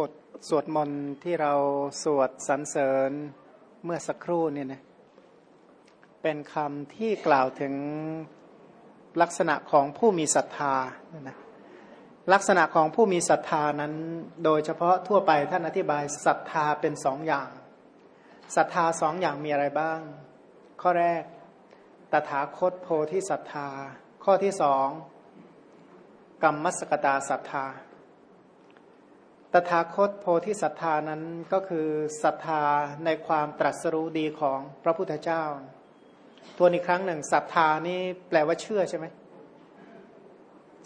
บทสวดมนต์ที่เราสวดสรรเสริญเมื่อสักครู่เนี่ยนะเป็นคำที่กล่าวถึงลักษณะของผู้มีศรัทธานะลักษณะของผู้มีศรัทธานั้น โดยเฉพาะทั่วไปท่านอธิบายศรัทธาเป็นสองอย่างศรัทธาสองอย่างมีอะไรบ้าง ข้อแรก ตถาคตโพธิศรัทธา ข้อที่สองกรรมมสกตาศรัทธา ตถาคตโพธิศรัทธานั้นก็คือศรัทธาในความตรัสรู้ดีของพระพุทธเจ้าตัวอีกครั้งหนึ่งศรัทธานี่แปลว่าเชื่อใช่ไหม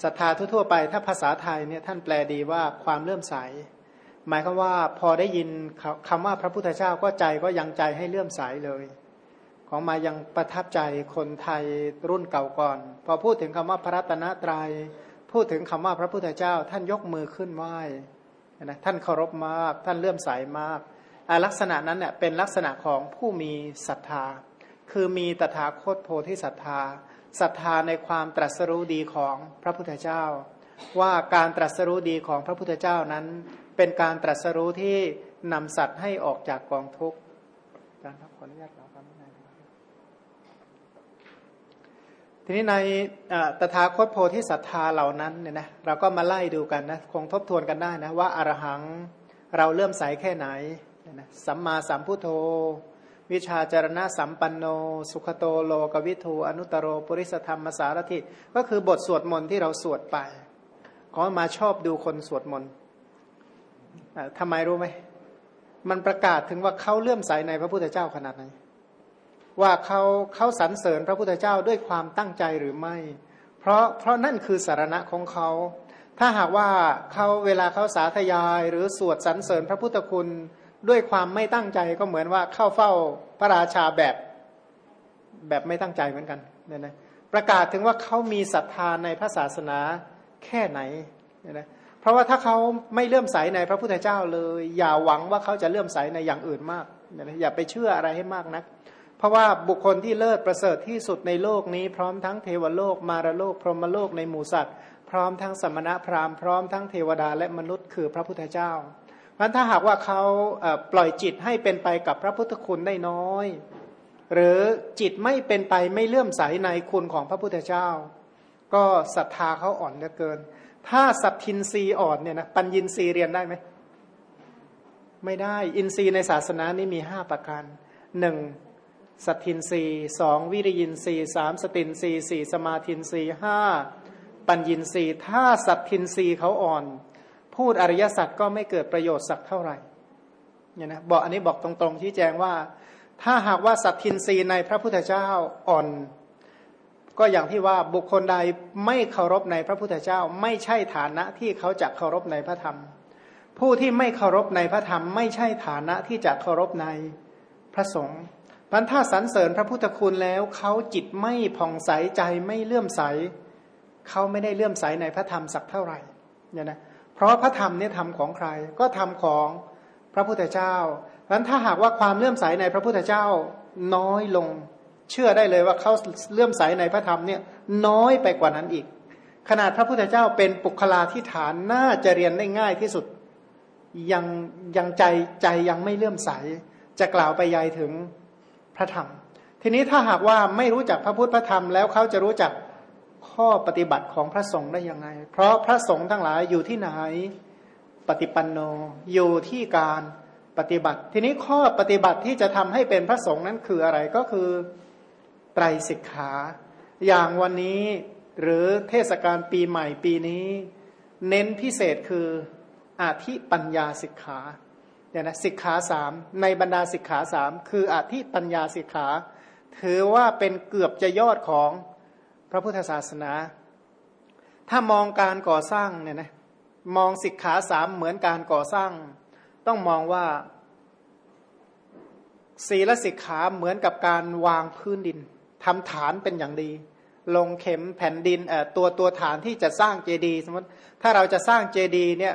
ศรัทธาทั่วๆไป ถ้าภาษาไทยเนี่ยท่านแปลดีว่าความเลื่อมใส หมายความว่าพอได้ยินคำว่าพระพุทธเจ้าก็ใจก็ยังใจให้เลื่อมใสเลย ของมายังประทับใจคนไทยรุ่นเก่าก่อน พอพูดถึงคำว่าพระรัตนตรยัยพูดถึงคำว่าพระพุทธเจ้า ท่านยกมือขึ้นไหว้ นะท่านเคารพมาก ท่านเลื่อมใสามาก ลักษณะนั้นเนี่ยเป็นลักษณะของผู้มีศรัทธา คือมีตถาคตโพธิศรัทธาศรัทธาในความตรัสรู้ดีของพระพุทธเจ้า ว่าการตรัสรู้ดีของพระพุทธเจ้านั้น เป็นการตรัสรู้ที่นำสัตว์ให้ออกจากกองทุกข์การขออนุญาต ทีนี้ในตถาคตโพธิศรัทธาเหล่านั้นเนี่ยนะเราก็มาไล่ดูกันนะคงทบทวนกันได้นะว่าอารหังเราเลื่อมใสแค่ไหนนะสัมมาสัมพุทโธ วิชาจารณะสัมปันโน สุขโตโลกวิทูอนุตโรปุริสธรรมสารถิก็คือบทสวดมนต์ที่เราสวดไป ขอมาชอบดูคนสวดมนต์ทำไมรู้ไหมมันประกาศถึงว่าเขาเลื่อมใสในพระพุทธเจ้าขนาดไหน ว่าเขาเขาสรรเสริญพระพุทธเจ้าด้วยความตั้งใจหรือไม่ เพราะเพราะนั่นคือสารณะของเขา ถ้าหากว่าเขาเวลาเขาสาธยาย หรือสวดสรรเสริญพระพุทธคุณด้วยความไม่ตั้งใจก็เหมือนว่าเข้าเฝ้าพระราชาแบบแบบไม่ตั้งใจเหมือนกันเนี่ยนะประกาศถึงว่าเขามีศรัทธาในพระศาสนาแค่ไหนเนี่ยนะเพราะว่าถ้าเขาไม่เลื่อมใสในพระพุทธเจ้าเลย อย่าหวังว่าเขาจะเลื่อมใสในอย่างอื่นมากอย่าไปเชื่ออะไรให้มากนัก เพราะว่าบุคคลที่เลิศประเสริฐที่สุดในโลกนี้ พร้อมทั้งเทวโลกมารโลก พรหมโลกในหมู่สัตว์ พร้อมทั้งสมณะพราหมณ์พร้อมทั้งเทวดาและมนุษย์คือพระพุทธเจ้าพราะถ้าหากว่าเขาปล่อยจิตให้เป็นไปกับพระพุทธคุณได้น้อย หรือจิตไม่เป็นไปไม่เลื่อมใสในคุณของพระพุทธเจ้า ก็ศรัทธาเขาอ่อนเหลือเกิน ถ้าสัตทินรีอ่อนเนี่ยนะปัญญินรีเรียนได้ไหมไม่ได้อินทรีย์ในศาสนานี้มีห้าประการหนึ่ง สัตทินรีสองวิริยินรีสามสตินรีสี่สมาธินรีห้าปัญญินรีถ้าสัตทินรีเขาอ่อน พูดอริยสัจก็ไม่เกิดประโยชน์สักเท่าไหร่เนี่ยนะบอกอันนี้บอกตรงๆที่แจ้งว่า ถ้าหากว่าสัตทินรีในพระพุทธเจ้าอ่อน ก็อย่างที่ว่าบุคคลใดไม่เคารพในพระพุทธเจ้า ไม่ใช่ฐานะที่เขาจะเคารพในพระธรรม ผู้ที่ไม่เคารพในพระธรรม ไม่ใช่ฐานะที่จะเคารพในพระสงฆ์ พันถ้าสรรเสริญพระพุทธคุณแล้วเขาจิตไม่ผ่องใสใจไม่เลื่อมใสเขาไม่ได้เลื่อมใสในพระธรรมสักเท่าไหร่เนี่ยนะเพราะพระธรรมเนี่ยทำของใครก็ทำของพระพุทธเจ้าพันถ้าหากว่าความเลื่อมใสในพระพุทธเจ้าน้อยลง เชื่อได้เลยว่าเขาเลื่อมใสในพระธรรมเนี่ยน้อยไปกว่านั้นอีก ขนาดพระพุทธเจ้าเป็นปุคลาธิฐานน่าจะเรียนได้ง่ายที่สุดยังยังใจใจยังไม่เลื่อมใส จะกล่าวไปยายถึง ระธรรม ทีนี้ถ้าหากว่าไม่รู้จักพระพุทธพระธรรมแล้วเขาจะรู้จักข้อปฏิบัติของพระสงฆ์ได้ยังไง เพราะพระสงฆ์ทั้งหลายอยู่ที่ไหนปฏิปันโนอยู่ที่การปฏิบัติ ทีนี้ข้อปฏิบัติที่จะทำให้เป็นพระสงฆ์นั้นคืออะไรก็คือไตรสิกขา อย่างวันนี้หรือเทศกาลปีใหม่ปีนี้ เน้นพิเศษคืออาธิปัญญาสิกขา เนี่ยนะสิกขาสามในบรรดาสิกขาสามคืออธิปัญญาสิกขา ถือว่าเป็นเกือบจะยอดของพระพุทธศาสนา ถ้ามองการก่อสร้างเนี่ยนะมองสิกขาสามเหมือนการก่อสร้าง ต้องมองว่า ศีลสิกขาเหมือนกับการวางพื้นดินทำฐานเป็นอย่างดี ลงเข็มแผ่นดินตัวตัวฐานที่จะสร้างเจดีย์สมมติถ้าเราจะสร้างเจดีย์เนี่ย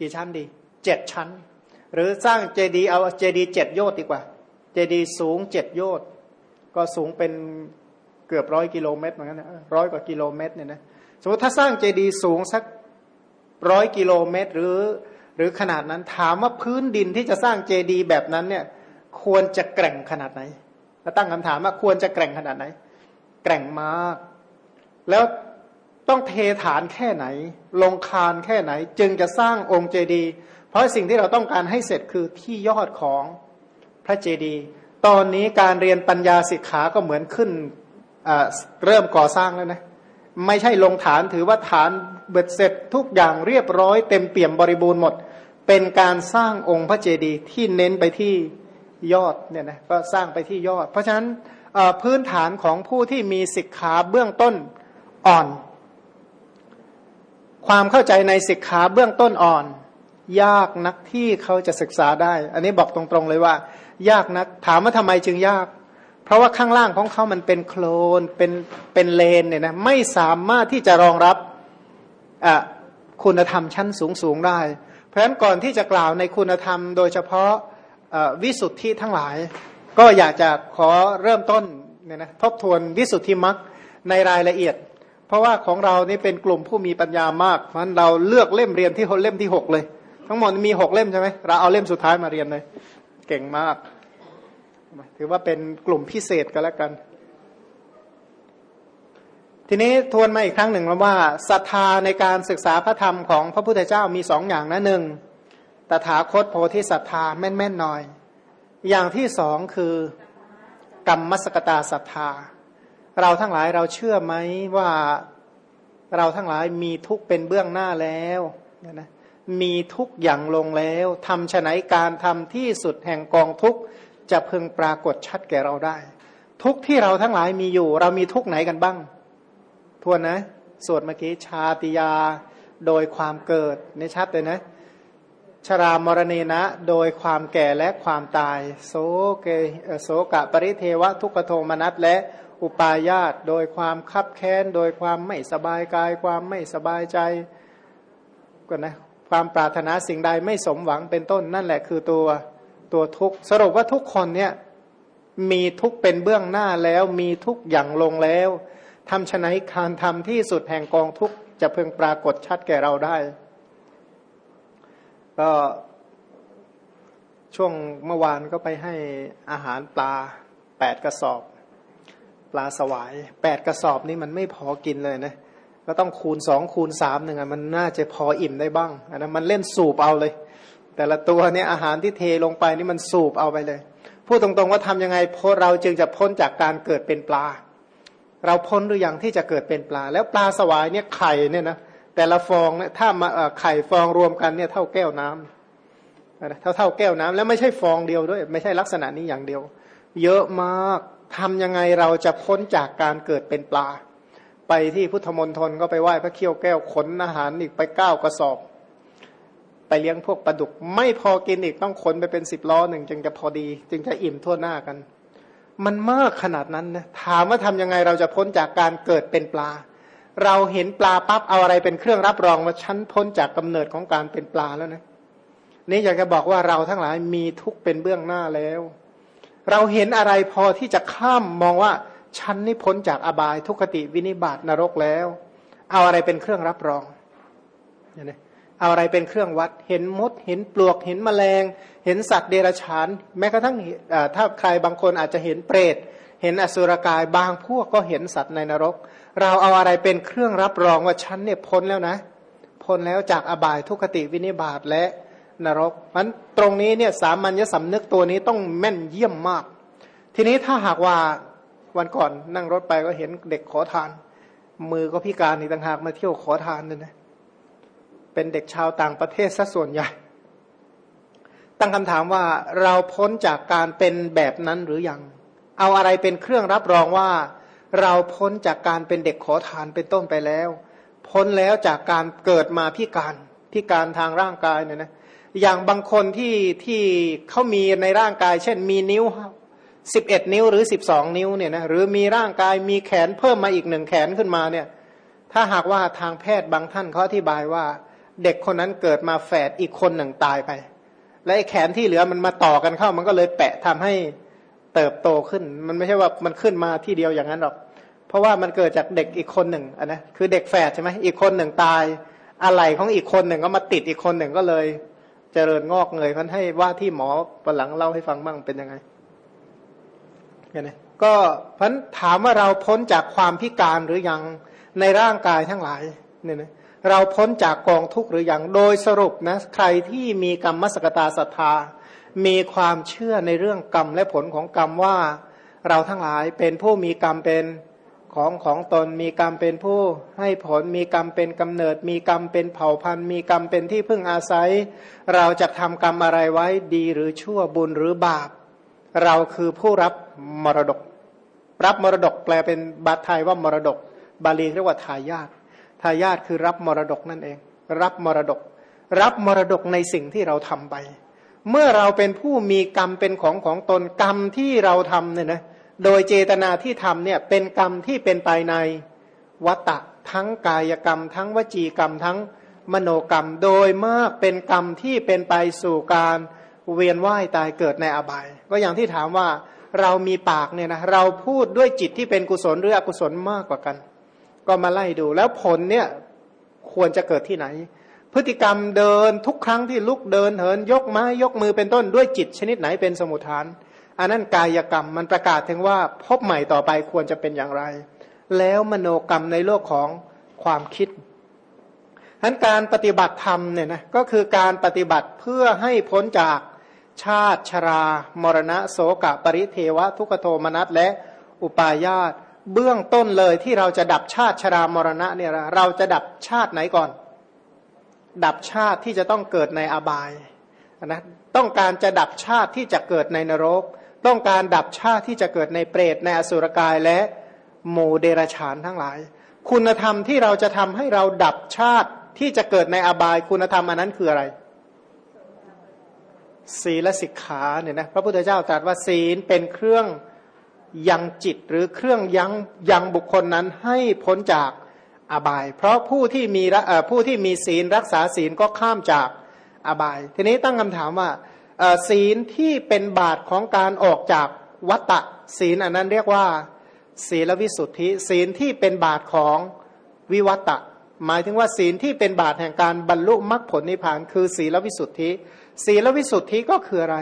กี่ชั้นดีเจ็ดชั้น หรือสร้างเจดีย์เอาเจดีย์เจ็ดโยชน์ดีกว่า เจดีย์สูงเจ็ดโยชน์ก็สูงเป็นเกือบร้อยกิโลเมตรเหมือนกันนะร้อยกว่ากิโลเมตรเนี่ยนะสมมติถ้าสร้างเจดีย์สูงสักร้อยกิโลเมตรหรือ หรือขนาดนั้นถามว่าพื้นดินที่จะสร้างเจดีย์แบบนั้นเนี่ย ควรจะแกร่งขนาดไหนแล้วตั้งคำถามว่าควรจะแกร่งขนาดไหน แกร่งมาก แล้วต้องเทฐานแค่ไหน ลงคานแค่ไหน จึงจะสร้างองค์เจดีย์ ราะสิ่งที่เราต้องการให้เสร็จคือที่ยอดของพระเจดีย์ตอนนี้การเรียนปัญญาสิกขาก็เหมือนขึ้นเริ่มก่อสร้างแล้วนะไม่ใช่ลงฐานถือว่าฐานเบ็ดเสร็จทุกอย่างเรียบร้อยเต็มเปี่ยมบริบูรณ์หมด เป็นการสร้างองค์พระเจดีย์ที่เน้นไปที่ยอดเนี่ยนะก็สร้างไปที่ยอด เพราะฉะนั้นพื้นฐานของผู้ที่มีศิกขาเบื้องต้นอ่อน ความเข้าใจในศิกขาเบื้องต้นอ่อน ยากนักที่เขาจะศึกษาได้ อันนี้บอกตรงๆเลยว่า ยากนัก ถามว่าทำไมจึงยาก เพราะว่าข้างล่างของเขามันเป็นโคลน เป็น เป็นเลนเนี่ยนะ ไม่สามารถที่จะรองรับคุณธรรมชั้นสูงสูงได้ เพราะฉะนั้นก่อนที่จะกล่าวในคุณธรรม โดยเฉพาะวิสุทธิทั้งหลาย ก็อยากจะขอเริ่มต้นเนี่ยนะทบทวนวิสุทธิมรรคในรายละเอียด เพราะว่าของเรานี่เป็นกลุ่มผู้มีปัญญามากเพราะฉะนั้นเราเลือกเล่มเรียนที่เล่มที่หกเลย ทั้งหมดมีหกเล่มใช่ไหมเราเอาเล่มสุดท้ายมาเรียนเลย เก่งมาก ถือว่าเป็นกลุ่มพิเศษก็แล้วกัน ทีนี้ทวนมาอีกครั้งหนึ่งแล้วว่าศรัทธาในการศึกษาพระธรรมของพระพุทธเจ้ามีสองอย่างนะหนึ่งตถาคตโพธิศรัทธาแม่นแม่นหน่อย อย่างที่สองคือกรรมมสกตาศรัทธา เราทั้งหลายเราเชื่อไหมว่าเราทั้งหลายมีทุกเป็นเบื้องหน้าแล้วนะ มีทุกอย่างลงแล้วทำฉนัยการทำที่สุดแห่งกองทุกจะพึงปรากฏชัดแก่เราได้ ทุกที่เราทั้งหลายมีอยู่ เรามีทุกไหนกันบ้างทวนนะสวดเมื่อกี้ชาติยาโดยความเกิดในชัดเลยนะชรามรณีนะ โดยความแก่และความตาย โสเกโสกะปริเทวะทุกโทมนัสและอุปาญาตโดยความคับแค้น โดยความไม่สบายกาย ความไม่สบายใจก็นะ ความปรารถนาสิ่งใดไม่สมหวังเป็นต้นนั่นแหละคือตัวตัวทุกสรุปว่าทุกคนเนี่ยมีทุกเป็นเบื้องหน้าแล้วมีทุกอย่างลงแล้วทำชนะคารทำที่สุดแห่งกองทุกจะเพิ่งปรากฏชัดแก่เราได้ ก็ช่วงเมื่อวานก็ไปให้อาหารปลาแปดกระสอบ ปลาสวายแปดกระสอบนี่มันไม่พอกินเลยนะ ก็ต้องคูณสองคูณสามหนึ่งอะมันน่าจะพออิ่มได้บ้างอันนั้นมันเล่นสูบเอาเลย แต่ละตัวเนี่ยอาหารที่เทลงไปนี่มันสูบเอาไปเลยพูดตรงๆว่าทํำยังไงพเราจึงจะพ้นจากการเกิดเป็นปลา เราพ้นหรือยังที่จะเกิดเป็นปลา แล้วปลาสวายเนี่ยไข่เนี่ยนะแต่ละฟองเนี่ยถ้ามาไข่ฟองรวมกันเนี่ยเท่าแก้วน้ำเท่าเท่าแก้วน้ำแล้วไม่ใช่ฟองเดียวด้วย ไม่ใช่ลักษณะนี้อย่างเดียว เยอะมากทำยังไงเราจะพ้นจากการเกิดเป็นปลา ไปที่พุทธมณฑลก็ไปไหว้พระเขี้ยวแก้วขนอาหารอีกไปเก้ากระสอบ ไปเลี้ยงพวกปลาดุก ไม่พอกินอีกต้องขนไปเป็นสิบล้อหนึ่งจึงจะพอดี จึงจะอิ่มทั่วหน้ากัน มันมากขนาดนั้นนะถามว่าทำยังไงเราจะพ้นจากการเกิดเป็นปลา เราเห็นปลาปั๊บเอาอะไรเป็นเครื่องรับรองว่าฉันพ้นจากกำเนิดของการเป็นปลาแล้วนะนี่อยากจะบอกว่าเราทั้งหลายมีทุกเป็นเบื้องหน้าแล้ว เราเห็นอะไรพอที่จะข้ามมองว่า ฉันนี่พ้นจากอบายทุกขติวินิบาตนรกแล้ว เอาอะไรเป็นเครื่องรับรองเนี่ยเอาอะไรเป็นเครื่องวัด เห็นมด เห็นปลวก เห็นแมลง เห็นสัตว์เดรัจฉาน แม้กระทั่งถ้าใครบางคนอาจจะเห็นเปรต เห็นอสุรกาย บางพวกก็เห็นสัตว์ในนรก เราเอาอะไรเป็นเครื่องรับรองว่าฉันเนี่ยพ้นแล้วนะ พ้นแล้วจากอบายทุกขติวินิบาตและนรกมันตรงนี้เนี่ยสามัญญสำนึกตัวนี้ต้องแม่นเยี่ยมมาก ทีนี้ถ้าหากว่า วันก่อนนั่งรถไปก็เห็นเด็กขอทาน มือก็พิการอีกต่างหากมาเที่ยวขอทานเลยนะเป็นเด็กชาวต่างประเทศซะส่วนใหญ่ ตั้งคำถามว่าเราพ้นจากการเป็นแบบนั้นหรือยัง เอาอะไรเป็นเครื่องรับรองว่า เราพ้นจากการเป็นเด็กขอทานเป็นต้นไปแล้ว พ้นแล้วจากการเกิดมาพิการพิการทางร่างกายเนี่ยนะอย่างบางคนที่ที่เขามีในร่างกาย เช่น มีนิ้ว สิบเอ็ดนิ้วหรือสิบสองนิ้วเนี่ยนะหรือมีร่างกายมีแขนเพิ่มมาอีกหนึ่งแขนขึ้นมาเนี่ยถ้าหากว่าทางแพทย์บางท่านเขาอธิบายว่า เด็กคนนั้นเกิดมาแฝดอีกคนหนึ่งตายไป และไอ้แขนที่เหลือมันมาต่อกันเข้า มันก็เลยแปะทำให้เติบโตขึ้น มันไม่ใช่ว่ามันขึ้นมาที่เดียวอย่างนั้นหรอก เพราะว่ามันเกิดจากเด็กอีกคนหนึ่งอันนะคือเด็กแฝดใช่ไหมอีกคนหนึ่งตาย อะไรของอีกคนหนึ่งก็มาติดอีกคนหนึ่งก็เลย เจริญงอกเงยพันให้ว่าที่หมอประหลังเล่าให้ฟังบ้างเป็นยังไง นี่ยก็พันถามว่าเราพ้นจากความพิการหรือยังในร่างกายทั้งหลายเนี่ยนะเราพ้นจากกองทุกข์หรืออยังโดยสรุปนะใครที่มีกรรมมสกตาศรัทธา มีความเชื่อในเรื่องกรรมและผลของกรรมว่าเราทั้งหลายเป็นผู้มีกรรมเป็นของของตนมีกรรมเป็นผู้ให้ผลมีกรรมเป็นกำเนิด มีกรรมเป็นเผ่าพันธุ์ มีกรรมเป็นที่พึ่งอาศัย เราจะทำกรรมอะไรไว้ดีหรือชั่วบุญหรือบาป เราคือผู้รับมรดก รับมรดกแปลเป็นบาไทยว่ามรดก บาลีเรียกว่าทายาททายาทคือรับมรดกนั่นเอง รับมรดก รับมรดกในสิ่งที่เราทำไป เมื่อเราเป็นผู้มีกรรมเป็นของของตนกรรมที่เราทำเนี่ยนะโดยเจตนาที่ทำเนี่ยเป็นกรรมที่เป็นไปในวัตตะทั้งกายกรรม ทั้งวจีกรรม ทั้งมโนกรรม โดยมากเป็นกรรมที่เป็นไปสู่การเวียนว่ายตายเกิดในอบาย ก็อย่างที่ถามว่าเรามีปากเนี่ยนะเราพูดด้วยจิตที่เป็นกุศลหรืออกุศลมากกว่ากัน ก็มาไล่ดู แล้วผลเนี่ยควรจะเกิดที่ไหน พฤติกรรมเดินทุกครั้งที่ลุกเดินเหินยกไม้ยกมือเป็นต้นด้วยจิตชนิดไหนเป็นสมุทฐานอันนั้นกายกรรมมันประกาศถึงว่าพบใหม่ต่อไปควรจะเป็นอย่างไร แล้วมโนกรรมในโลกของความคิดทั้นการปฏิบัติธรรมเนี่ยนะก็คือการปฏิบัติเพื่อให้พ้นจาก ชาติชรา มรณะโสกะปริเทวะ ทุกโทมนัสและอุปาญาตเบื้องต้นเลยที่เราจะดับชาติชรามรณะเนี่ยเราจะดับชาติไหนก่อน ดับชาติที่จะต้องเกิดในอบายนะต้องการจะดับชาติที่จะเกิดในนรก ต้องการดับชาติที่จะเกิดในเปรตในอสุรกายและโมเดรชานทั้งหลาย คุณธรรมที่เราจะทำให้เราดับชาติที่จะเกิดในอบาย คุณธรรมอันนั้นคืออะไร ศีลสิกขาเนี่ยนะพระพุทธเจ้าตรัสว่าศีลเป็นเครื่องยังจิตหรือเครื่องยังยังบุคคลนั้นให้พ้นจากอบาย เพราะผู้ที่มีผู้ที่มีศีลรักษาศีลก็ข้ามจากอบาย ทีนี้ตั้งคำถามว่าศีลที่เป็นบาตของการออกจากวัตตะศีลอันนั้นเรียกว่า ศีลวิสุทธิศีลที่เป็นบาตของวิวัตะหมายถึงว่าศีลที่เป็นบาตแห่งการบรรลุมรรคผลนิพพานคือศีลวิสุทธิ ศีลวิสุทธิก็คืออะไร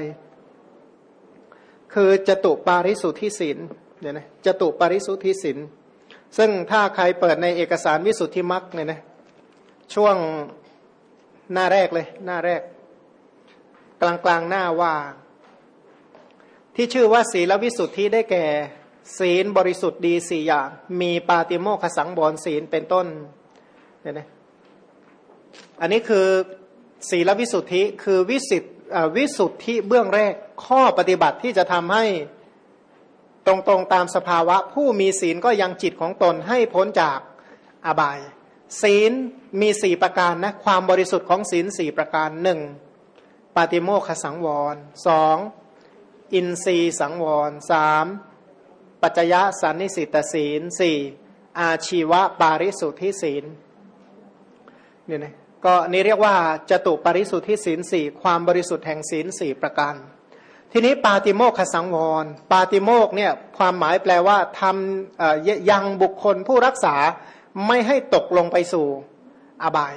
คือจตุปาริสุทธิศีลเนี่ยนะจตุปาริสุทธิศีลซึ่งถ้าใครเปิดในเอกสารวิสุทธิมรรคเนี่ยนะช่วงหน้าแรกเลยหน้าแรก กลางกลางหน้าว่า ที่ชื่อว่าศีลวิสุทธิได้แก่ ศีลบริสุทธิ์ดีสี่อย่าง มีปาติโมขสังบรศีลเป็นต้นเนี่ยนะอันนี้คือ ศีลวิสุทธิคือวิสิทธิวิสุทธิเบื้องแรกข้อปฏิบัติที่จะทำให้ตรงๆตามสภาวะ ผู้มีศีลก็ยังจิตของตนให้พ้นจากอบาย ศีลมีสี่ประการนะความบริสุทธิ์ของศีลสี่ประการหนึ่งปาติโมขสังวรสองอินทรีสังวรสามปัจจยสันนิสิตศีลสี่อาชีวะปาริสุทธิศีลเนี่ยนะ ก็นี่เรียกว่าจตุปริสุทธิศีลสี่ความบริสุทธิ์แห่งศีลสี่ประการ ทีนี้ปาติโมกขสังวร ปาติโมกเนี่ยความหมายแปลว่าทำยังบุคคลผู้รักษาไม่ให้ตกลงไปสู่อบาย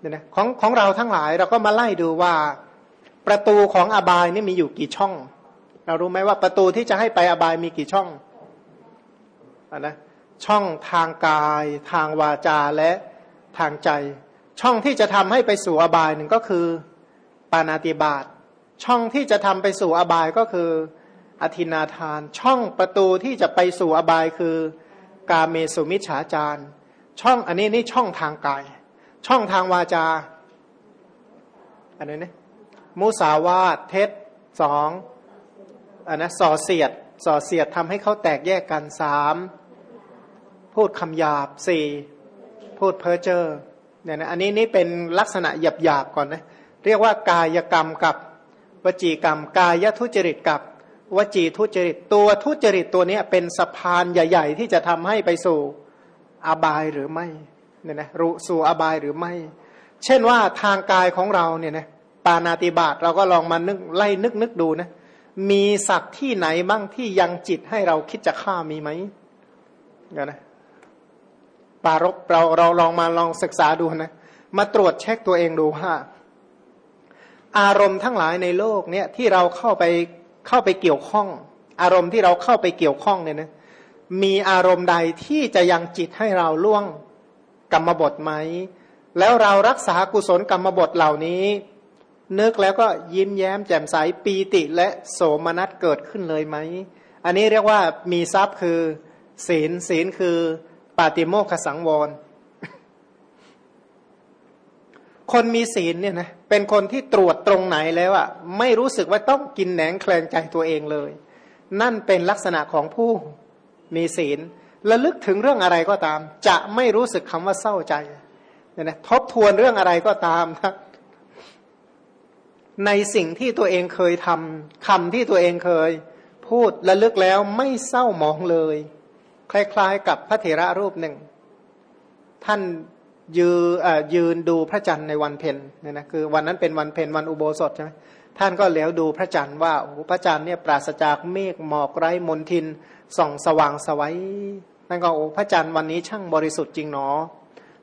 เนี่ยนะของของเราทั้งหลายเราก็มาไล่ดูว่าประตูของอบายนี่มีอยู่กี่ช่อง เรารู้ไหมว่าประตูที่จะให้ไปอบายมีกี่ช่องอนนะช่องทางกาย ทางวาจาและทางใจ ช่องที่จะทำให้ไปสู่อบายหนึ่งก็คือปานาติบาตช่องที่จะทำไปสู่อบายก็คืออธินาทาน ช่องประตูที่จะไปสู่อบายคือกาเมสุมิชฌาจารช่องอันนี้นี่ช่องทางกาย ช่องทางวาจาอันนี้เนี่ยมุสาวาทเท็จสองอันนะส่อเสียดส่อเสียดทำให้เขาแตกแยกกันสามพูดคำหยาบสี่พูดเพ้อเจ้อ เนี่ยนะอันนี้นี่เป็นลักษณะหยาบหยาบก่อนนะเรียกว่ากายกรรมกับวจีกรรม กายทุจริตกับวจีทุจริตตัวทุจริตตัวนี้เป็นสะพานใหญ่ ๆ ที่จะทำให้ไปสู่อบายหรือไม่เนี่ยนะรู้สู่อบายหรือไม่ เช่นว่าทางกายของเราเนี่ยนะปานาติบาตเราก็ลองมานึกไล่นึกนึกดูนะมีสัตว์ที่ไหนบ้างที่ยังจิตให้เราคิดจะฆ่ามีไหมเดี๋ยนะ ปารบเราเราลองมาลองศึกษาดูนะ มาตรวจเช็คตัวเองดูว่า อารมณ์ทั้งหลายในโลกเนี่ยที่เราเข้าไปเข้าไปเกี่ยวข้อง อารมณ์ที่เราเข้าไปเกี่ยวข้องเนี่ยนะมีอารมณ์ใดที่จะยังจิตให้เราล่วงกรรมบทไหม แล้วเรารักษากุศลกรรมบทเหล่านี้ นึกแล้วก็ยิ้มแย้มแจ่มใสปีติและโสมนัสเกิดขึ้นเลยไหม อันนี้เรียกว่ามีทรัพย์คือ ศีลศีลคือ ปาติโมขสังวร คนมีศีลเนี่ยนะเป็นคนที่ตรวจตรงไหนแล้วอะไม่รู้สึกว่าต้องกินแหนงแคลงใจตัวเองเลย นั่นเป็นลักษณะของผู้มีศีลระลึกถึงเรื่องอะไรก็ตาม จะไม่รู้สึกคำว่าเศร้าใจเนี่ยนะทบทวนเรื่องอะไรก็ตามครับในสิ่งที่ตัวเองเคยทำคำที่ตัวเองเคย พูดระลึกแล้วไม่เศร้าหมองเลย คล้ายๆ กับพระเถระรูปหนึ่ง ท่านยืยืนดูพระจันทร์ในวันเพ็ญเนี่ยนะคือวันนั้นเป็นวันเพ็ญวันอุโบสถใช่ไหมท่านก็เหลียวดูพระจันทร์ว่าโอ้พระจันทร์เนี่ยปราศจากเมฆหมอกไร้มนทินส่องสว่างสวัยนั่นก็โอ้พระจันทร์วันนี้ช่างบริสุทธิ์จริงหนอ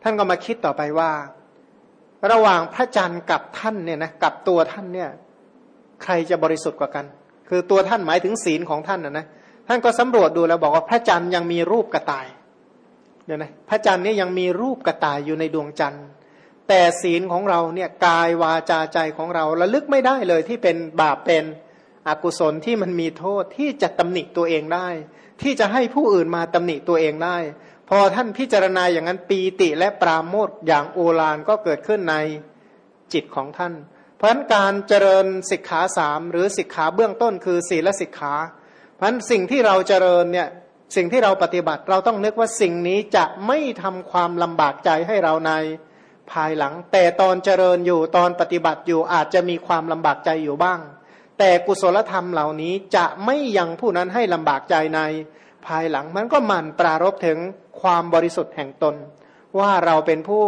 ท่านก็มาคิดต่อไปว่า ระหว่างพระจันทร์กับท่านเนี่ยนะกับตัวท่านเนี่ย ใครจะบริสุทธิ์กว่ากัน คือตัวท่านหมายถึงศีลของท่านนะนะ ท่านก็สำรวจดูแล้วบอกว่าพระจันทร์ยังมีรูปกระต่ายเนี่ยนะพระจันทร์นี่ยังมีรูปกระต่ายอยู่ในดวงจันทร์ แต่ศีลของเราเนี่ยกายวาจาใจของเราระลึกไม่ได้เลยที่เป็นบาปเป็นอกุศลที่มันมีโทษที่จะตำหนิตัวเองได้ ที่จะให้ผู้อื่นมาตำหนิตัวเองได้ พอท่านพิจารณาอย่างนั้นปีติและปราโมทอย่างโอฬารก็เกิดขึ้นในจิตของท่าน เพราะฉะนั้นการเจริญสิกขาสามหรือสิกขาเบื้องต้นคือศีลสิกขา เพราะฉะนั้นสิ่งที่เราเจริญเนี่ยสิ่งที่เราปฏิบัติเราต้องนึกว่าสิ่งนี้จะไม่ทำความลำบากใจให้เราในภายหลัง แต่ตอนเจริญอยู่ตอนปฏิบัติอยู่อาจจะมีความลำบากใจอยู่บ้าง แต่กุศลธรรมเหล่านี้จะไม่ยังผู้นั้นให้ลำบากใจในภายหลังมันก็มันปรารบถึงความบริสุทธิ์แห่งตน ว่าเราเป็นผู้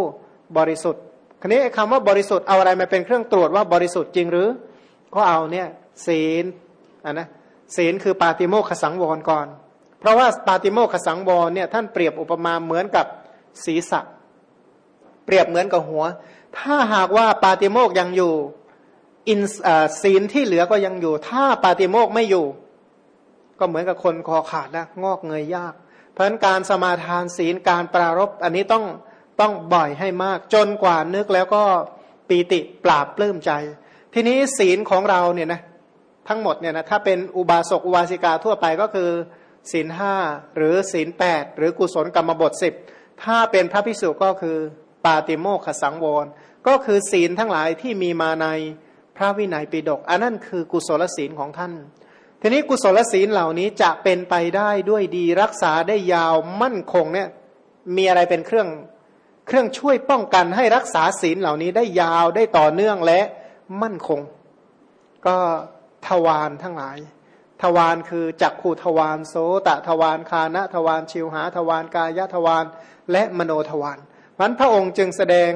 บริสุทธิ์คนนี้คำว่าบริสุทธิ์เอาอะไรมาเป็นเครื่องตรวจว่าบริสุทธิ์จริงหรือก็เอาเนี่ยศีลอะนะ ศีลคือปาติโมขสังวรก่อน เพราะว่าปาติโมขสังวรเนี่ยท่านเปรียบอุปมาเหมือนกับศีรษะ เปรียบเหมือนกับหัว ถ้าหากว่าปาติโมกยังอยู่อินศีลที่เหลือก็ยังอยู่ ถ้าปาติโมกไม่อยู่ ก็เหมือนกับคนคอขาดนะงอกเงยยาก เพราะะนั้นการสมาทานศีลการปรารบอันนี้ต้องต้องบ่อยให้มาก จนกว่านึกแล้วก็ปีติปราบปลื้มใจ ทีนี้ศีลของเราเนี่ยนะ ทั้งหมดเนี่ยนะถ้าเป็นอุบาสกอุบาสิกาทั่วไปก็คือศีลห้าหรือศีลแปดหรือกุศลกรรมบทสิบถ้าเป็นพระพิสุก็คือปาติโมขสังวร ก็คือศีลทั้งหลายที่มีมาในพระวินัยปิฎกอันนั้นคือกุศลศีลของท่าน ทีนี้กุศลศีลเหล่านี้จะเป็นไปได้ด้วยดีรักษาได้ยาวมั่นคงเนี่ยมีอะไรเป็นเครื่องเครื่องช่วยป้องกันให้รักษาศีลเหล่านี้ได้ยาวได้ต่อเนื่องและมั่นคง ก็ ทวารทั้งหลาย ทวารคือจักขูทวารโสตทวารคานะทวารชิวหาทวารกายทวารและมโนทวารพันพระองค์จึงแสดง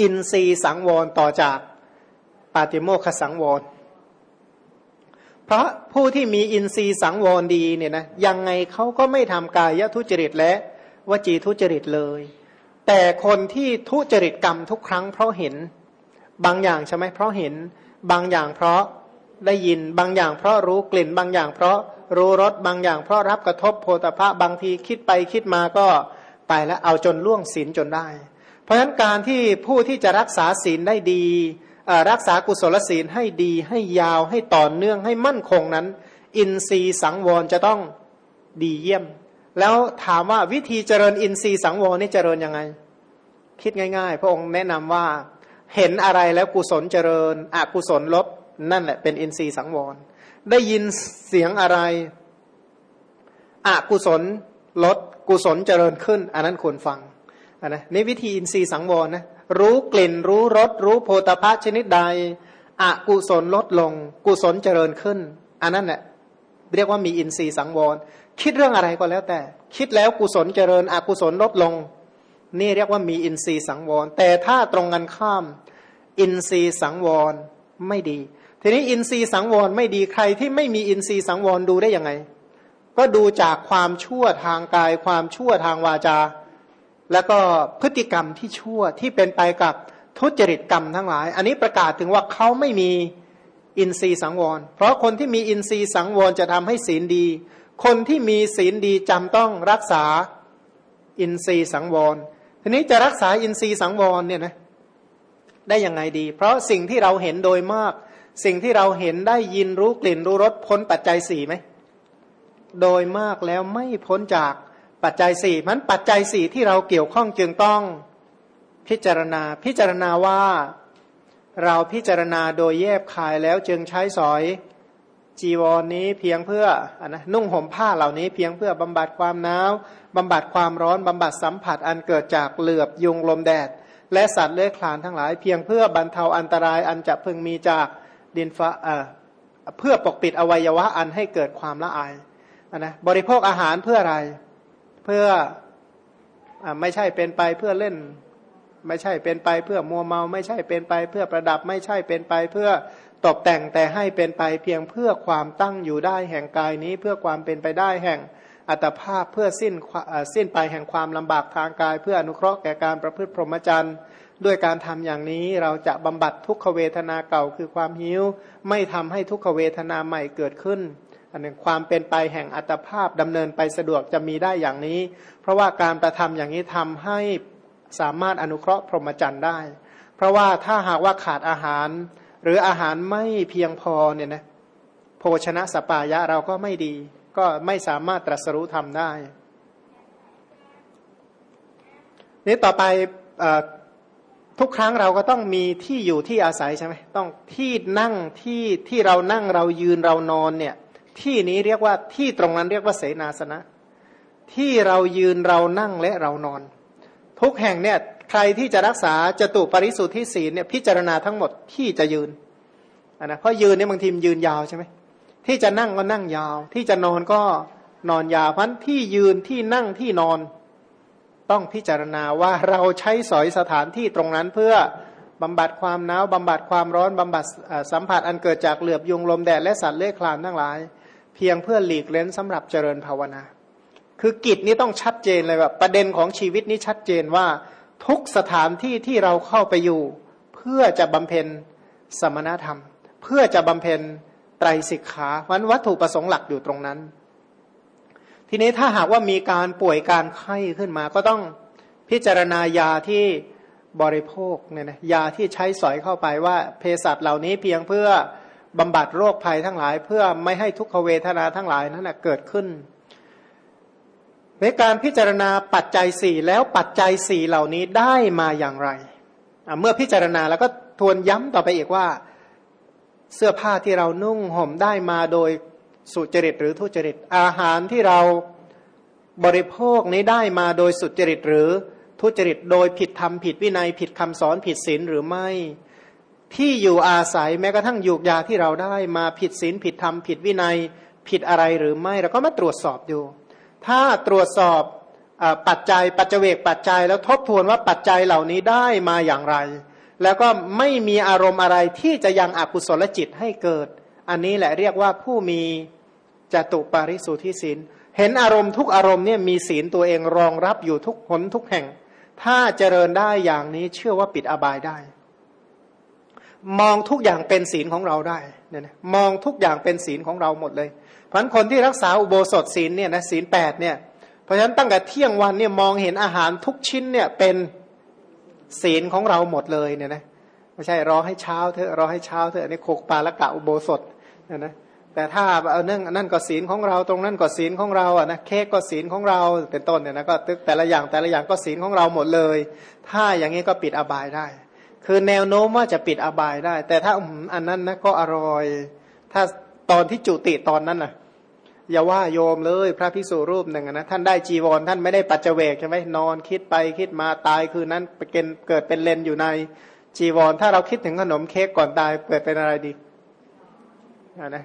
อินทรีสังวรต่อจากปาติโมคสังวร เพราะผู้ที่มีอินทรีสังวรดีเนี่ยนะยังไงเขาก็ไม่ทำกายทุจริตและวจีทุจริตเลย แต่คนที่ทุจริตกรรมทุกครั้งเพราะเห็น บางอย่างใช่ไหมเพราะเห็น บางอย่างเพราะ ได้ยินบางอย่างเพราะรู้กลิ่นบางอย่างเพราะรู้รสบางอย่างเพราะรับกระทบโพธภะบางทีคิดไปคิดมาก็ไปแล้วเอาจนล่วงศีลจนได้ เพราะฉะนั้นการที่ผู้ที่จะรักษาศีลได้ดีรักษากุศลศีลให้ดีให้ยาวให้ต่อเนื่องให้มั่นคงนั้น อินทรีย์สังวรจะต้องดีเยี่ยม แล้วถามว่าวิธีเจริญอินทรีย์สังวรนี่เจริญยังไง คิดง่าย ๆ พระองค์แนะนำว่าเห็นอะไรแล้วกุศลเจริญอกุศลลบ นั่นแหละเป็นอินทรีย์สังวร ได้ยินเสียงอะไรอกุศลลดกุศลเจริญขึ้น อันนั้นควรฟังนะนี่วิธีอินทรีย์สังวรนะรู้กลิ่นรู้รสรู้โผฏฐัพพะชนิดใดอกุศลลดลง กุศลเจริญขึ้น อันนั้นแหละเรียกว่ามีอินทรีย์สังวร คิดเรื่องอะไรก็แล้วแต่ คิดแล้วกุศลเจริญ อกุศลลดลง นี่เรียกว่ามีอินทรีย์สังวร แต่ถ้าตรงกันข้าม อินทรีย์สังวรไม่ดี ทีนี้อินทรีย์สังวรไม่ดีใครที่ไม่มีอินทรีย์สังวรดูได้ยังไง ก็ดูจากความชั่วทางกาย ความชั่วทางวาจา แล้วก็พฤติกรรมที่ชั่วที่เป็นไปกับทุจริตกรรมทั้งหลาย อันนี้ประกาศถึงว่าเขาไม่มีอินทรีย์สังวร เพราะคนที่มีอินทรีย์สังวรจะทำให้ศีลดี คนที่มีศีลดีจำต้องรักษาอินทรีย์สังวร ทีนี้จะรักษาอินทรีย์สังวรเนี่ยนะได้ยังไงดี เพราะสิ่งที่เราเห็นโดยมาก สิ่งที่เราเห็นได้ยินรู้กลิ่นรู้รสพ้นปัจจัยสี่ไหม โดยมากแล้วไม่พ้นจากปัจจัยสี่มันปัจจัยสี่ที่เราเกี่ยวข้องจึงต้องพิจารณา พิจารณาว่าเราพิจารณาโดยแยบคายแล้วจึงใช้สอยจีวรนนี้เพียงเพื่ออนะนุ่งห่มผ้าเหล่านี้เพียงเพื่อบำบัดความหนาวบำบัดความร้อนบำบัดสัมผัสอันเกิดจากเหลือบยุงลมแดด และสัตว์เลื้อยคลานทั้งหลาย เพียงเพื่อบรรเทาอันตรายอันจะพึงมีจาก ดินฟ้าเพื่อปกปิดอวัยวะอันให้เกิดความละอายนะบริโภคอาหารเพื่ออะไร เพื่ออไม่ใช่เป็นไปเพื่อเล่น ไม่ใช่เป็นไปเพื่อมัวเมา ไม่ใช่เป็นไปเพื่อประดับ ไม่ใช่เป็นไปเพื่อตกแต่งแต่ให้เป็นไปเพียงเพื่อความตั้งอยู่ได้แห่งกายนี้ เพื่อความเป็นไปได้แห่งอัตภาพเพื่อสิ้นสิ้นไปแห่งความลำบากทางกาย เพื่ออนุเคราะห์แก่การประพฤติพรหมจรรย์ ด้วยการทำอย่างนี้เราจะบำบัดทุกขเวทนาเก่าคือความหิว ไม่ทำให้ทุกขเวทนาใหม่เกิดขึ้นอันหนึ่งความเป็นไปแห่งอัตภาพดำเนินไปสะดวกจะมีได้อย่างนี้ เพราะว่าการประทำอย่างนี้ทำให้สามารถอนุเคราะห์พรหมจรรย์ได้ เพราะว่าถ้าหากว่าขาดอาหาร หรืออาหารไม่เพียงพอเนี่ยนะโภชนะสปายะเราก็ไม่ดี ก็ไม่สามารถตรัสรู้ทำได้ นี้ต่อไปอ ทุกครั้งเราก็ต้องมีที่อยู่ที่อาศัยใช่ไหมต้องที่นั่งที่ที่เรานั่งเรายืนเรานอนเนี่ย ที่นี้เรียกว่าที่ตรงนั้นเรียกว่าเสนาสนะ ที่เรายืนเรานั่งและเรานอน ทุกแห่งเนี่ยใครที่จะรักษาจตุปริสุทธิศีลเนี่ยพิจารณาทั้งหมดที่จะยืนนนะเพราะยืนเนี่ยบางทีมยืนยาวใช่ไหมที่จะนั่งก็นั่งยาว ที่จะนอนก็นอนยาวพันที่ยืนที่นั่งที่นอน ต้องพิจารณาว่าเราใช้สอยสถานที่ตรงนั้นเพื่อบำบัดความหนาวบำบัดความร้อนบำบัดสัมผัสอันเกิดจากเหลือบยุงลมแดดและสัตว์เลื้อยคลานทั้งหลาย เพียงเพื่อหลีกเล้นสำหรับเจริญภาวนา คือกิจนี้ต้องชัดเจนเลยแบบประเด็นของชีวิตนี้ชัดเจนว่าทุกสถานที่ที่เราเข้าไปอยู่ เพื่อจะบำเพ็ญสมณธรรม เพื่อจะบำเพ็ญไตรสิกขาวันวัตถุประสงค์หลักอยู่ตรงนั้น ทีนี้ถ้าหากว่ามีการป่วยการไข้ขึ้นมา ก็ต้องพิจารณายาที่บริโภคเนี่ยนะยาที่ใช้สอยเข้าไปว่าเภสัชเหล่านี้เพียงเพื่อบำบัดโรคภัยทั้งหลาย เพื่อไม่ให้ทุกขเวทนาทั้งหลายนั้นนะเกิดขึ้นในการพิจารณาปัจจัยสี่แล้วปัจจัยสี่เหล่านี้ได้มาอย่างไร เมื่อพิจารณาแล้วก็ทวนย้ำต่อไปอีกว่า เสื้อผ้าที่เรานุ่งห่มได้มาโดย สุจริตหรือทุจริต อาหารที่เราบริโภคนี้ได้มาโดยสุจริตหรือทุจริตโดยผิดธรรมผิดวินัยผิดคำสอนผิดศีลหรือไม่ ที่อยู่อาศัยแม้กระทั่งยูกยาที่เราได้มาผิดศีลผิดธรรมผิดวินัยผิดอะไรหรือไม่เราก็มาตรวจสอบดู ถ้าตรวจสอบอปัจจัยปัจเจกปัจจัยแล้วทบทวนว่าปัจจัยเหล่านี้ได้มาอย่างไร แล้วก็ไม่มีอารมณ์อะไรที่จะยังอกุศลจิตให้เกิด อันนี้แหละเรียกว่าผู้มีจตุปาริสุทธิศีล เห็นอารมณ์ทุกอารมณ์เนี่ยมีศีลตัวเองรองรับอยู่ทุกหนทุกแห่ง ถ้าเจริญได้อย่างนี้เชื่อว่าปิดอบายได้ มองทุกอย่างเป็นศีลของเราได้เนี่ยนะมองทุกอย่างเป็นศีลของเราหมดเลยพันคนที่รักษาอุโบสถศีลเนี่ยนะศีลแปดเนี่ยเพราะฉะนั้นตั้งแต่เที่ยงวันเนี่ยมองเห็นอาหารทุกชิ้นเนี่ยเป็นศีลของเราหมดเลยเนี่ยนะ ไม่ใช่รอให้เช้าเถอะรอให้เช้าเถอะอันี่โคกปาละกะอุโบสถนะนะแต่ถ้าเอาเนื่องนั่นก็ศีลของเราตรงนั้นก็ศีลของเราอะนะเค้กก็ศีลของเราเป็นต้นเนี่ยนะก็แต่ละอย่างแต่ละอย่างก็ศีลของเราหมดเลย ถ้าอย่างนี้ก็ปิดอบายได้ คือแนวโน้มว่าจะปิดอบายได้ แต่ถ้าอันนั้นนะก็อร่อย ถ้าตอนที่จุติตอนนั้นน่ะอย่าว่าโยมเลยพระภิกษุรูปหนึ่งนะท่านได้จีวรท่านไม่ได้ปัจเจเวกใช่ไหมนอนคิดไปคิดมาตายคืนนั้นเกิดเป็นเลนอยู่ใน จีวร ถ้าเราคิดถึงขนมเค้กก่อนตายเกิดเป็นอะไรดีนะ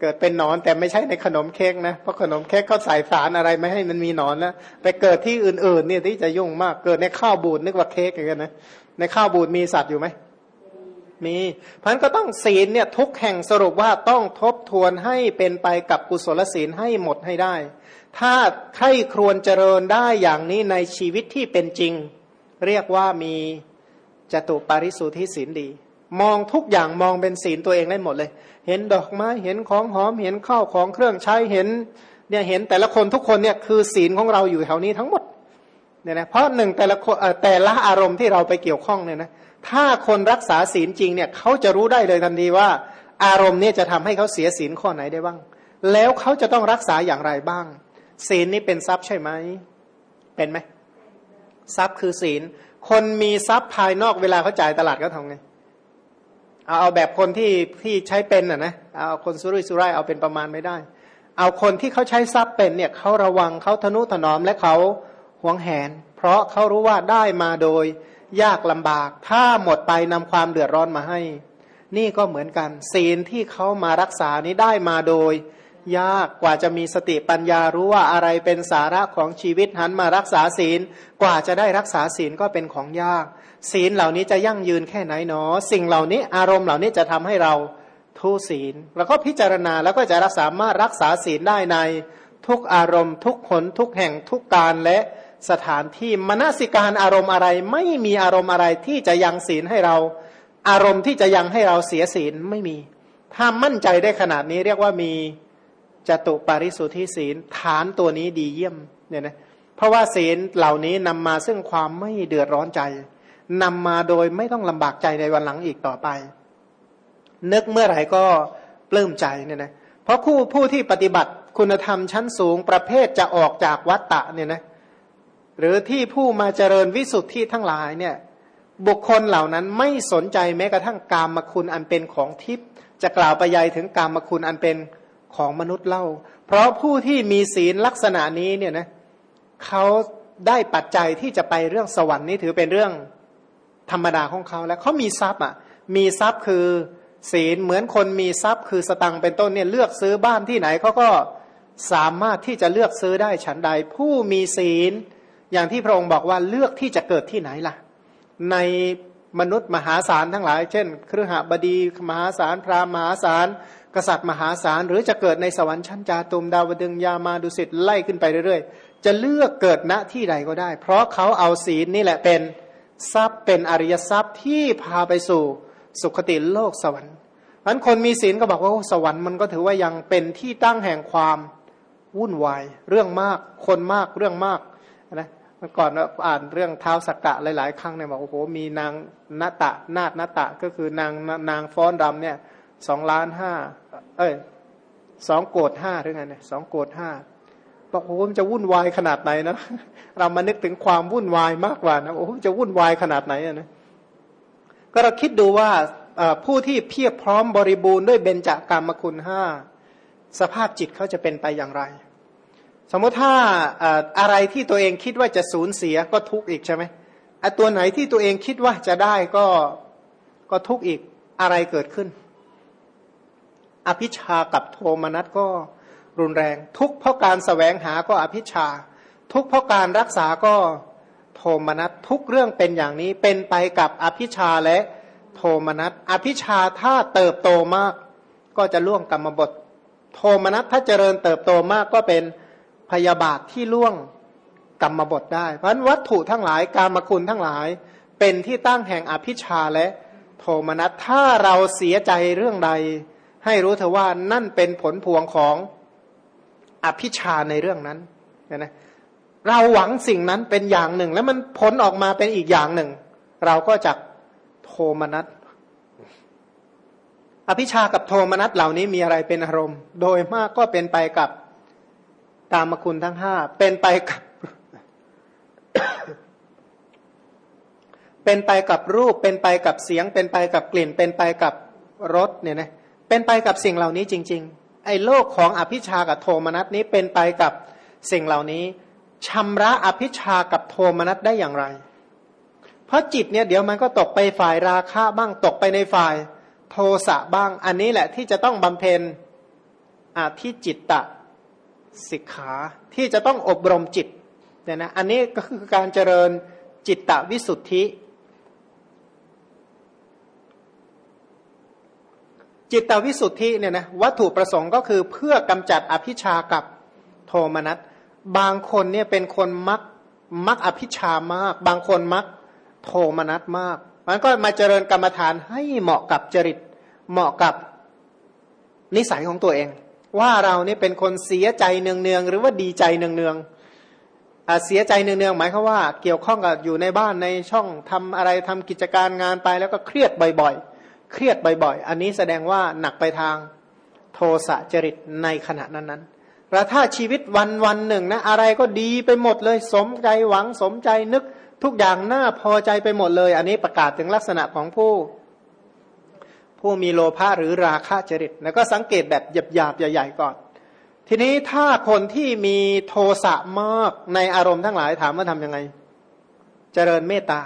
เกิดเป็นหนอนแต่ไม่ใช่ในขนมเค้กนะเพราะขนมเค้กเขาใส่สารอะไรไม่ให้มันมีหนอนนะไปเกิดที่อื่นๆเนี่ยที่จะยุ่งมากเกิดในข้าวบูดนึกว่าเค้กอย่างเงี้ยนะในข้าวบูดมีสัตว์อยู่ไหมมีพันก็ต้องศีลเนี่ยทุกแห่งสรุปว่าต้องทบทวนให้เป็นไปกับกุศลศีลให้หมดให้ได้ ถ้าใครครวญเจริญได้อย่างนี้ในชีวิตที่เป็นจริง เรียกว่ามี จตุปาริสุทธิศีลดี มองทุกอย่างมองเป็นศีลตัวเองได้หมดเลย เห็นดอกไม้เห็นของหอมเห็นข้าวของเครื่องใช้เห็นเนี่ยเห็นแต่ละคนทุกคนเนี่ยคือศีลของเราอยู่แถวนี้ทั้งหมดเนี่ยนะเพราะหนึ่งแต่ละแต่ละอารมณ์ที่เราไปเกี่ยวข้องเนี่ยนะถ้าคนรักษาศีลจริงเนี่ยเขาจะรู้ได้เลยทันทีว่า อารมณ์เนี่ยจะทำให้เขาเสียศีลข้อไหนได้บ้าง แล้วเขาจะต้องรักษาอย่างไรบ้าง ศีลนี้เป็นทรัพย์ใช่ไหมเป็นไหมทรัพย์คือศีล คนมีทรัพย์ภายนอกเวลาเขาจ่ายตลาดเขาทำไง เอาเอาแบบคนที่ที่ใช้เป็นอะนะเอาคนสุรุ่ยสุร่ายเอาเป็นประมาณไม่ได้ เอาคนที่เขาใช้ทรัพย์เป็นเนี่ยเขาระวังเขาทนุถนอมและเขาหวงแหน เพราะเขารู้ว่าได้มาโดยยากลำบาก ถ้าหมดไปนำความเดือดร้อนมาให้ นี่ก็เหมือนกัน ศีลที่เขามารักษานี้ได้มาโดย ยากกว่าจะมีสติปัญญารู้ว่าอะไรเป็นสาระของชีวิตหันมารักษาศีล กว่าจะได้รักษาศีลก็เป็นของยาก ศีลเหล่านี้จะยั่งยืนแค่ไหนเนาะสิ่งเหล่านี้อารมณ์เหล่านี้จะทำให้เราทุศีลแล้วก็พิจารณาแล้วก็จะรักสามารถรักษาศีลได้ในทุกอารมณ์ ทุกขนทุกแห่งทุกการและสถานที่มนสิการอารมณ์อะไรไม่มีอารมณ์อะไรที่จะยังศีลให้เรา อารมณ์ที่จะยังให้เราเสียศีลไม่มี ถ้ามั่นใจได้ขนาดนี้เรียกว่ามี จตุปาริสุทธิศีลฐานตัวนี้ดีเยี่ยมเนี่ยนะเพราะว่าศีลเหล่านี้นำมาซึ่งความไม่เดือดร้อนใจนำมาโดยไม่ต้องลำบากใจในวันหลังอีกต่อไป นึกเมื่อไหร่ก็ปลื้มใจเนี่ยนะเพราะคู่ผู้ที่ปฏิบัติคุณธรรมชั้นสูงประเภทจะออกจากวัตตะเนี่ยนะหรือที่ผู้มาเจริญวิสุทธิทั้งหลายเนี่ยบุคคลเหล่านั้นไม่สนใจแม้กระทั่งกามคุณอันเป็นของทิพย์จะกล่าวไปยัยถึงกามคุณอันเป็น ของมนุษย์เล่า เพราะผู้ที่มีศีลลักษณะนี้เนี่ยนะเขาได้ปัจจัยที่จะไปเรื่องสวรรค์นี้ถือเป็นเรื่องธรรมดาของเขาแล้วเขามีทรัพย์อะ มีทรัพย์คือศีลเหมือนคนมีทรัพย์คือสตังเป็นต้นเนี่ยเลือกซื้อบ้านที่ไหนเขาก็สามารถที่จะเลือกซื้อได้ฉันใด ผู้มีศีล อย่างที่พระองค์บอกว่าเลือกที่จะเกิดที่ไหนล่ะ ในมนุษย์มหาศาลทั้งหลาย เช่นเครือหบดีมหาศาลพราหมณ์มหาศาล กษัตริย์มหาศาลหรือจะเกิดในสวรรค์ชั้นจาตุมดาวดึงยามาดุสิตไล่ขึ้นไปเรื่อยๆ จะเลือกเกิดณที่ใดก็ได้ เพราะเขาเอาศีลนี่แหละเป็นทรัพย์เป็นอริยทรัพย์ที่พาไปสู่สุคติโลกสวรรค์พันคนมีศีลก็บอกว่าสวรรค์มันก็ถือว่ายังเป็นที่ตั้งแห่งความวุ่นวาย เรื่องมากคนมากเรื่องมากนะเมื่อก่อนอ่านเรื่องเท้าสักกะหลาย ๆ ครั้งเนี่ยบอกโอ้โหมีนางนาตะนาตนาตะก็คือนางนางฟ้อนรำเนี่ยสองล้านห้า เอ้ยสองโกดห้าหรือไงเนี่ยสองโกดห้าบอกโอ้โหมันจะวุ่นวายขนาดไหนนะเรามานึกถึงความวุ่นวายมากกว่านะโอ้โหจะวุ่นวายขนาดไหนนะก็เราคิดดูว่าผู้ที่เพียบพร้อมบริบูรณ์ด้วยเบญจากรรมคุณห้าสภาพจิตเขาจะเป็นไปอย่างไร สมมติถ้าอะไรที่ตัวเองคิดว่าจะสูญเสียก็ทุกข์อีกใช่ไหมไอ้ตัวไหนที่ตัวเองคิดว่าจะได้ก็ก็ทุกข์อีกอะไรเกิดขึ้น อภิชากับโทมนัสก็รุนแรง ทุกเพราะการสแสวงหาก็อภิชา ทุกเพราะการรักษาก็โทมนัสทุกเรื่องเป็นอย่างนี้เป็นไปกับอภิชาและโทมนัสอภิชาถ้าเติบโตมาก ก็จะล่วงกรรมบท โทมนัสถ้าเจริญเติบโตมากก็เป็นพยาบาทที่ล่วงกรรมบทได้ เพราะฉะนั้นวัตถุทั้งหลายการมคุณทั้งหลาย เป็นที่ตั้งแห่งอภิชาและโทมนัสถ้าเราเสียใจเรื่องใด ให้รู้เถอะว่านั่นเป็นผลพวงของอภิชาในเรื่องนั้นนะเราหวังสิ่งนั้นเป็นอย่างหนึ่ง แล้วมันผลออกมาเป็นอีกอย่างหนึ่ง เราก็จะโทมนัสอภิชากับโทมนัสเหล่านี้มีอะไรเป็นอารมณ์ โดยมากก็เป็นไปกับกามคุณทั้งห้าเป็นไปกับ เป็นไปกับรูปเป็นไปกับเสียง เป็นไปกับกลิ่น เป็นไปกับรสเนี่ยนะ เป็นไปกับสิ่งเหล่านี้จริง ๆ ไอ้โลกของอภิชากับโทมนัสนี้เป็นไปกับสิ่งเหล่านี้ชำระอภิชากับโทมนัสได้อย่างไร เพราะจิตเนี่ยเดี๋ยวมันก็ตกไปฝ่ายราคะบ้างตกไปในฝ่ายโทสะบ้าง อันนี้แหละที่จะต้องบำเพ็ญอาทิจิตตะสิกขาที่จะต้องอบรมจิตเนี่ยนะอันนี้ก็คือการเจริญจิตตะวิสุทธิ จิตวิสุทธิเนี่ยนะวัตถุประสงค์ก็คือเพื่อกำจัดอภิชากับโทมนัสบางคนเนี่ยเป็นคนมักมักอภิชามาก บางคนมักโทมนัสมากมันก็มาเจริญกรรมฐานให้เหมาะกับจริตเหมาะกับนิสัยของตัวเอง ว่าเราเนี่ยเป็นคนเสียใจเนืองๆหรือว่าดีใจเนืองๆเสียใจเนืองๆหมายความว่า เกี่ยวข้องกับอยู่ในบ้านในช่องทำอะไรทำกิจการงานไปแล้วก็เครียดบ่อยๆ เครียดบ่อยๆ อันนี้แสดงว่าหนักไปทางโทสะจริตในขณะนั้นๆแล้วถ้าชีวิตวันวันหนึ่งนะอะไรก็ดีไปหมดเลย สมใจหวังสมใจนึกทุกอย่างน่าพอใจไปหมดเลย อันนี้ประกาศถึงลักษณะของผู้ ผู้มีโลภะหรือราคะจริต แล้วก็สังเกตแบบหยาบๆใหญ่ๆก่อน ทีนี้ถ้าคนที่มีโทสะมากในอารมณ์ทั้งหลายถามว่าทำยังไง เจริญเมตตา